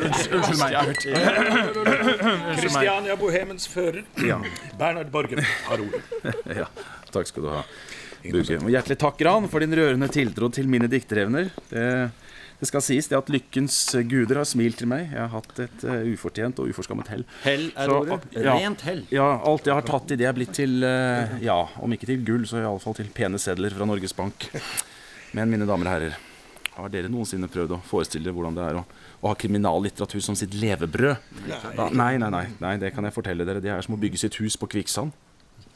Unnskyld meg. Kristiania Bohemens fører. Bernhard Borgen har ordet. Ja, takk skal du ha. Bugge. Hjertelig takk, Ran, for din rørende tiltro til mine dikterevner. Det, det skal sies det at lykkens guder har smilt til meg. Jeg har hatt et uh, ufortjent og uforskammet hell. Hell er Så, ordet. ja. Rent hell. Ja, alt jeg har tatt i det er blitt til uh, Ja, om ikke til gull, så iallfall til pene sedler fra Norges Bank. Men mine damer og herrer, har dere noensinne prøvd å forestille dere hvordan det er å, å ha kriminallitteratur som sitt levebrød? Da, nei, nei, nei, nei, det kan jeg fortelle dere. Det er som å bygge sitt hus på kvikksand.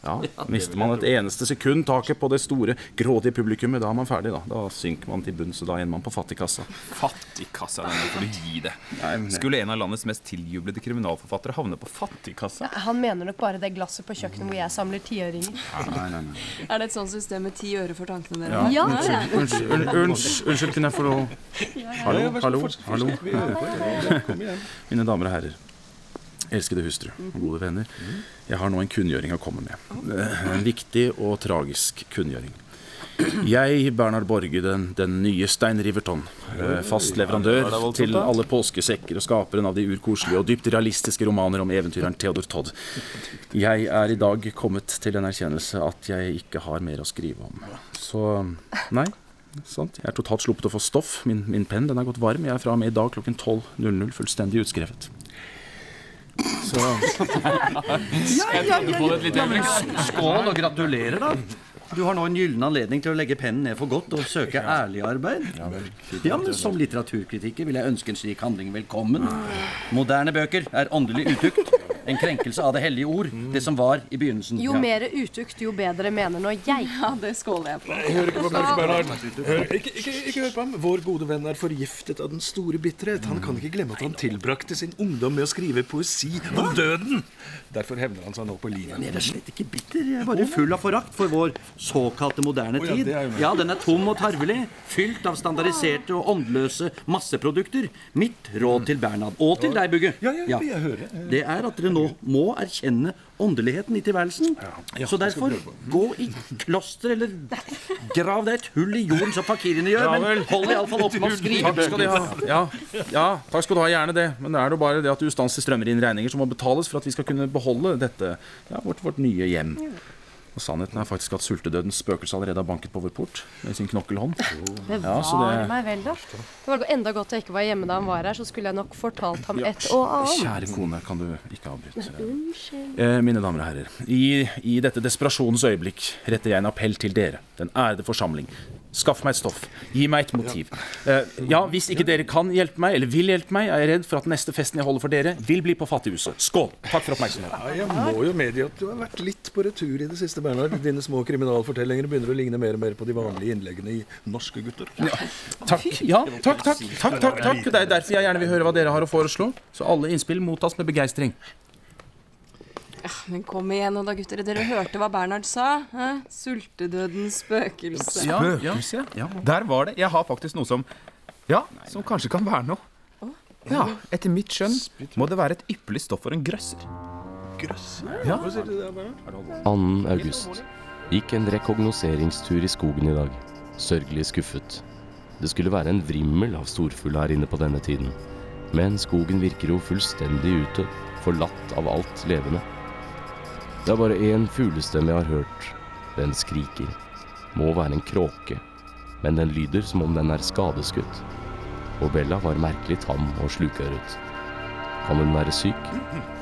Ja, Mister man et eneste sekund taket på det store, grådige publikummet, da er man ferdig. Da Da synker man til bunns, og da ender man på fattigkassa. Fattigkassa, den får du gi det. Skulle en av landets mest tiljublede kriminalforfattere havne på fattigkassa? Han mener nok bare det glasset på kjøkkenet hvor jeg samler tiøringer. Nei, nei, nei. Er det et sånt system med ti øre for tankene Ja. dere Ja. Unnskyld, unnskyld, unnskyld, unnskyld, kunne jeg få lov Hallo, hallo, hallo. Mine damer og herrer. Elskede hustru og gode venner. Jeg har nå en kunngjøring å komme med. Eh, En viktig og tragisk kunngjøring. Jeg, Bernhard Borge, den, den nye Stein Riverton, eh, fast leverandør til alle påskesekker og skaperen av de urkoselige og dypt realistiske romaner om eventyreren Theodor Todd. Jeg er i dag kommet til en erkjennelse at jeg ikke har mer å skrive om. Så nei. Sant? Jeg er totalt sluppet å få stoff. Min, min penn den er gått varm. Jeg er fra og med i dag klokken 12.00 fullstendig utskrevet. Så Skål og gratulerer, da. Du har nå en gyllen anledning til å legge pennen ned for godt og søke ærlig arbeid. Ja, men Som litteraturkritiker vil jeg ønske en slik handling velkommen. Moderne bøker er åndelig utukt. En krenkelse av det hellige ord. Det som var i begynnelsen. Jo Ja. mer utukt, jo bedre, mener nå jeg. Ja, det skåler jeg på. Hør ikke på Bernhard. Bernhard. Hør, ikke, ikke, ikke hør på ham. Vår gode venn er forgiftet av den store bitterhet. Han kan ikke glemme at han tilbrakte sin ungdom med å skrive poesi om døden. Derfor hevner han seg nå på livet. Jeg er slett ikke bitter. Jeg er bare full av forakt for vår såkalte moderne tid. Ja, den er tom og tarvelig. Fylt av standardiserte og åndløse masseprodukter. Mitt råd til Bernhard, og til deg, Bugge, Ja, det er at dere nå må erkjenne åndeligheten i tilværelsen. Så derfor, gå i kloster, eller grav deg et hull i jorden, som fakirene gjør. Ja Men hold iallfall opp med å skrive Takk skal du ha. Ja, ja, takk skal du ha, gjerne det. Men det er jo bare det at det ustandselig strømmer inn regninger som må betales for at vi skal kunne beholde dette, ja, vårt, vårt nye hjem. Og sannheten er faktisk at sultedødens spøkelse allerede har banket på vår port med sin knokkelhånd. Ja, Bevare det meg vel, da. Det var enda godt jeg ikke var hjemme da han var her, så skulle jeg nok fortalt ham et og annet. Kjære kone, kan du ikke avbryte? Eh, mine damer og herrer, i, i dette desperasjonens øyeblikk retter jeg en appell til dere, den ærede forsamling. Skaff meg et stoff. Gi meg et motiv. Uh, ja, hvis ikke dere kan hjelpe meg, eller vil hjelpe meg, er jeg redd for at neste festen jeg holder for dere, vil bli på Fattighuset. Skål! Takk for oppmerksomheten. Ja, jeg må jo medgi at du har vært litt på retur i det siste, Bernhard. Dine små kriminalfortellinger begynner å ligne mer og mer på de vanlige innleggene i Norske gutter. Takk. Ja, takk, takk. Takk, takk, takk. Det er derfor jeg gjerne vil høre hva dere har å foreslå. Så alle innspill mottas med begeistring. Men kom igjen nå da, gutter. Dere hørte hva Bernhard sa? Hæ? Sultedødens spøkelse. Ja, Spøkelse? Ja. Der var det. Jeg har faktisk noe som Ja, som kanskje kan være noe. Ja, Etter mitt skjønn må det være et ypperlig stoff for en grøsser. Grøsser? Ja. Hva sier du der, Bernhard? 2. august. Gikk en rekognoseringstur i skogen i dag. Sørgelig skuffet. Det skulle være en vrimmel av storfugl her inne på denne tiden. Men skogen virker jo fullstendig ute, forlatt av alt levende. Det er bare én fuglestemme jeg har hørt. Den skriker. Må være en kråke. Men den lyder som om den er skadeskutt. Og Bella var merkelig tam og slukøret. Kan hun være syk?